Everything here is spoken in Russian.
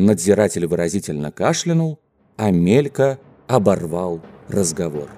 Надзиратель выразительно кашлянул, а Мелька оборвал разговор.